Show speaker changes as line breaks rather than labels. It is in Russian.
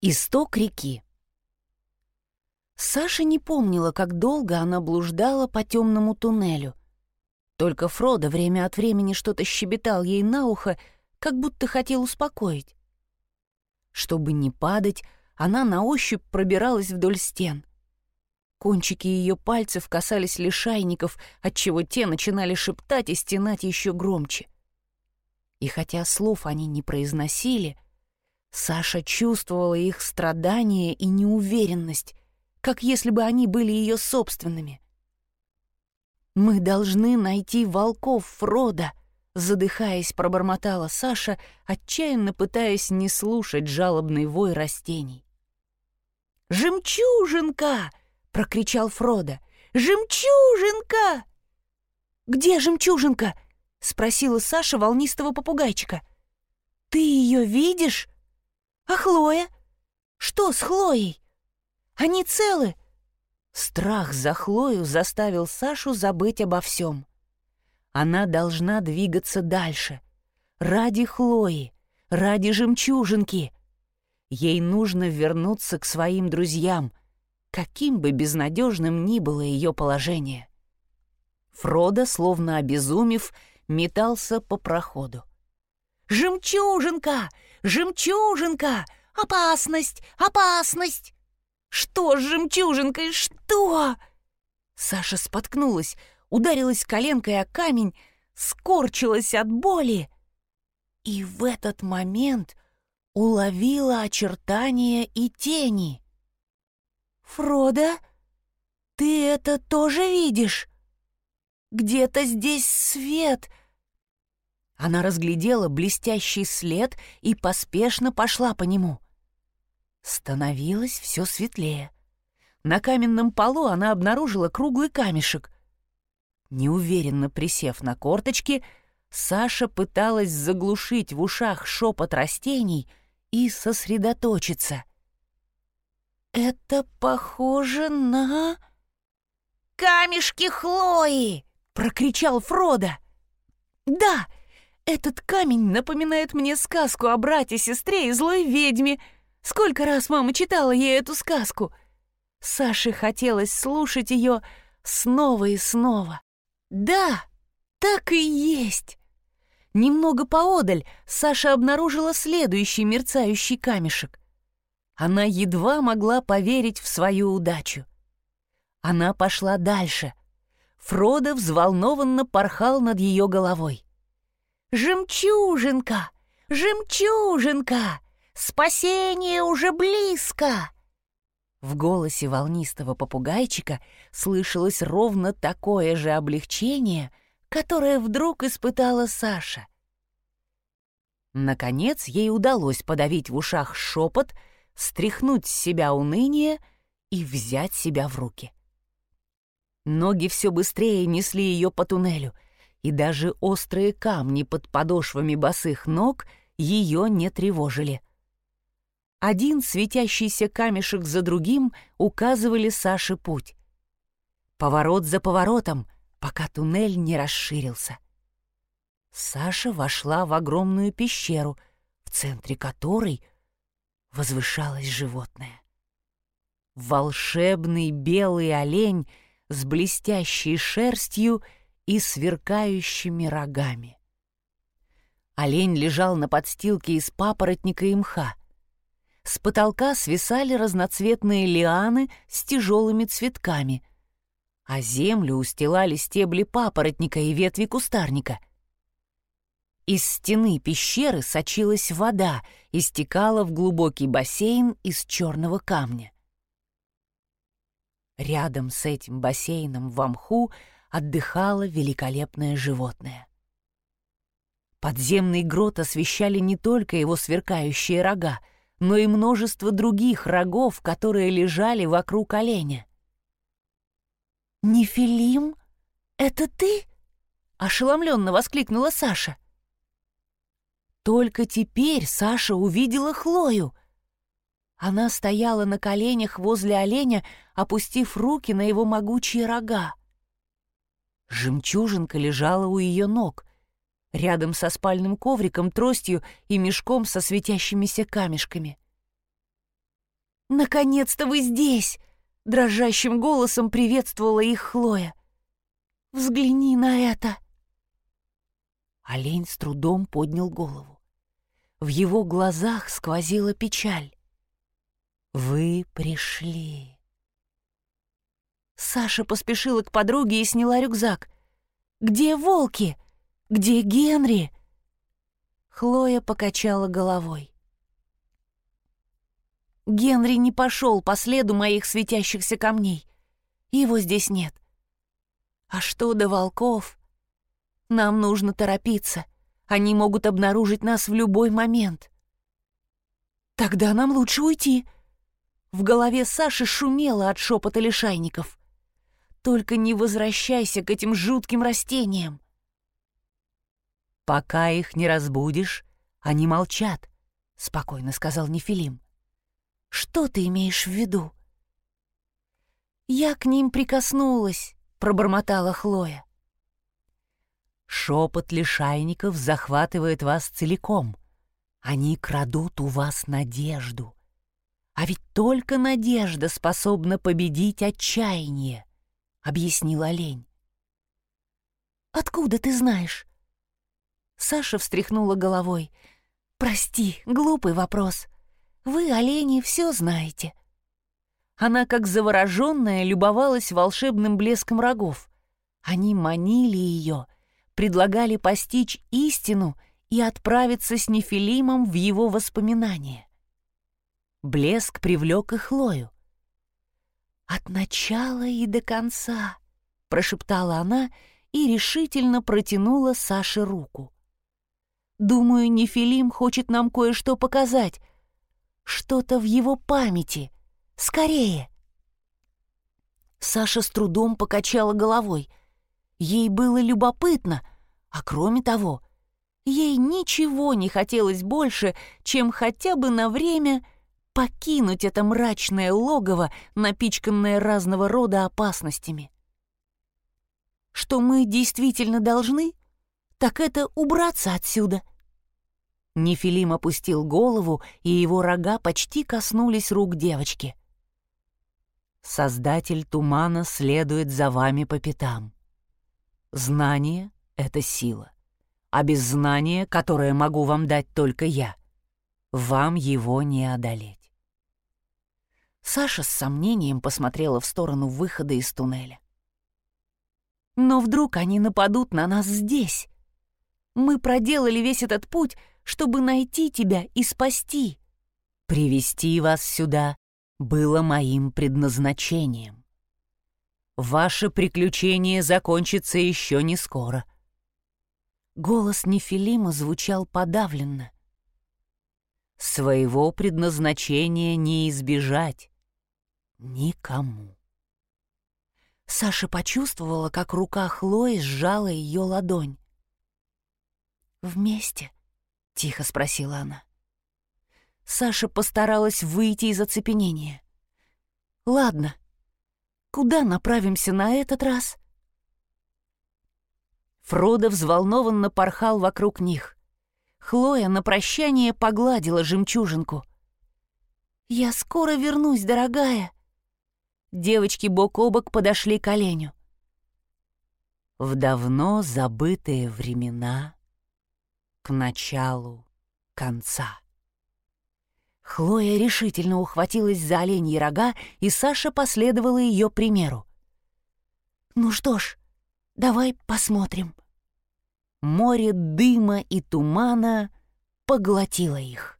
Исток реки. Саша не помнила, как долго она блуждала по темному туннелю. Только Фродо время от времени что-то щебетал ей на ухо, как будто хотел успокоить. Чтобы не падать, она на ощупь пробиралась вдоль стен. Кончики ее пальцев касались лишайников, отчего те начинали шептать и стенать еще громче. И хотя слов они не произносили — Саша чувствовала их страдания и неуверенность, как если бы они были ее собственными. «Мы должны найти волков Фрода», — задыхаясь, пробормотала Саша, отчаянно пытаясь не слушать жалобный вой растений. «Жемчужинка!» — прокричал Фрода. «Жемчужинка!» «Где жемчужинка?» — спросила Саша волнистого попугайчика. «Ты ее видишь?» «А Хлоя? Что с Хлоей? Они целы?» Страх за Хлою заставил Сашу забыть обо всем. Она должна двигаться дальше. Ради Хлои, ради жемчужинки. Ей нужно вернуться к своим друзьям, каким бы безнадежным ни было ее положение. Фродо, словно обезумев, метался по проходу. «Жемчужинка! Жемчужинка! Опасность! Опасность!» «Что с жемчужинкой? Что?» Саша споткнулась, ударилась коленкой о камень, скорчилась от боли. И в этот момент уловила очертания и тени. «Фродо, ты это тоже видишь? Где-то здесь свет!» Она разглядела блестящий след и поспешно пошла по нему. Становилось все светлее. На каменном полу она обнаружила круглый камешек. Неуверенно присев на корточки, Саша пыталась заглушить в ушах шепот растений и сосредоточиться. «Это похоже на...» «Камешки Хлои!» — прокричал Фродо. «Да, этот камень напоминает мне сказку о брате-сестре и злой ведьме. Сколько раз мама читала ей эту сказку. Саше хотелось слушать ее снова и снова. Да, так и есть. Немного поодаль Саша обнаружила следующий мерцающий камешек. Она едва могла поверить в свою удачу. Она пошла дальше. Фродо взволнованно порхал над ее головой. «Жемчужинка! Жемчужинка! Спасение уже близко!» В голосе волнистого попугайчика слышалось ровно такое же облегчение, которое вдруг испытала Саша. Наконец ей удалось подавить в ушах шепот, стряхнуть с себя уныние и взять себя в руки. Ноги все быстрее несли ее по туннелю — и даже острые камни под подошвами босых ног ее не тревожили. Один светящийся камешек за другим указывали Саше путь. Поворот за поворотом, пока туннель не расширился. Саша вошла в огромную пещеру, в центре которой возвышалось животное. Волшебный белый олень с блестящей шерстью — и сверкающими рогами. Олень лежал на подстилке из папоротника и мха. С потолка свисали разноцветные лианы с тяжелыми цветками, а землю устилали стебли папоротника и ветви кустарника. Из стены пещеры сочилась вода и стекала в глубокий бассейн из черного камня. Рядом с этим бассейном в мху отдыхало великолепное животное. Подземный грот освещали не только его сверкающие рога, но и множество других рогов, которые лежали вокруг оленя. «Нефилим, это ты?» — ошеломленно воскликнула Саша. Только теперь Саша увидела Хлою. Она стояла на коленях возле оленя, опустив руки на его могучие рога. Жемчужинка лежала у ее ног, рядом со спальным ковриком, тростью и мешком со светящимися камешками. «Наконец-то вы здесь!» — дрожащим голосом приветствовала их Хлоя. «Взгляни на это!» Олень с трудом поднял голову. В его глазах сквозила печаль. «Вы пришли!» Саша поспешила к подруге и сняла рюкзак. «Где волки? Где Генри?» Хлоя покачала головой. Генри не пошел по следу моих светящихся камней. Его здесь нет. А что до волков? Нам нужно торопиться. Они могут обнаружить нас в любой момент. Тогда нам лучше уйти. В голове Саши шумело от шепота лишайников. Только не возвращайся к этим жутким растениям. Пока их не разбудишь, они молчат, — спокойно сказал Нефилим. Что ты имеешь в виду?» «Я к ним прикоснулась», — пробормотала Хлоя. «Шепот лишайников захватывает вас целиком. Они крадут у вас надежду. А ведь только надежда способна победить отчаяние», — объяснил олень. «Откуда ты знаешь?» Саша встряхнула головой. «Прости, глупый вопрос. Вы, олени, все знаете». Она, как завороженная, любовалась волшебным блеском рогов. Они манили ее, предлагали постичь истину и отправиться с Нефилимом в его воспоминания. Блеск привлек и Хлою. «От начала и до конца», — прошептала она и решительно протянула Саше руку. «Думаю, Нефилим хочет нам кое-что показать, что-то в его памяти. Скорее!» Саша с трудом покачала головой. Ей было любопытно, а кроме того, ей ничего не хотелось больше, чем хотя бы на время покинуть это мрачное логово, напичканное разного рода опасностями. Что мы действительно должны, так это убраться отсюда — Нефилим опустил голову, и его рога почти коснулись рук девочки. «Создатель тумана следует за вами по пятам. Знание — это сила, а без знания, которое могу вам дать только я, вам его не одолеть». Саша с сомнением посмотрела в сторону выхода из туннеля. «Но вдруг они нападут на нас здесь? Мы проделали весь этот путь, чтобы найти тебя и спасти. Привести вас сюда было моим предназначением. Ваше приключение закончится еще не скоро. Голос Нефилима звучал подавленно. Своего предназначения не избежать. Никому. Саша почувствовала, как рука Хлои сжала ее ладонь. «Вместе», — тихо спросила она. Саша постаралась выйти из оцепенения. «Ладно, куда направимся на этот раз?» Фродо взволнованно порхал вокруг них. Хлоя на прощание погладила жемчужинку. «Я скоро вернусь, дорогая!» Девочки бок о бок подошли к оленю. В давно забытые времена к началу конца. Хлоя решительно ухватилась за оленьи рога, и Саша последовала ее примеру. «Ну что ж, давай посмотрим». Море дыма и тумана поглотило их.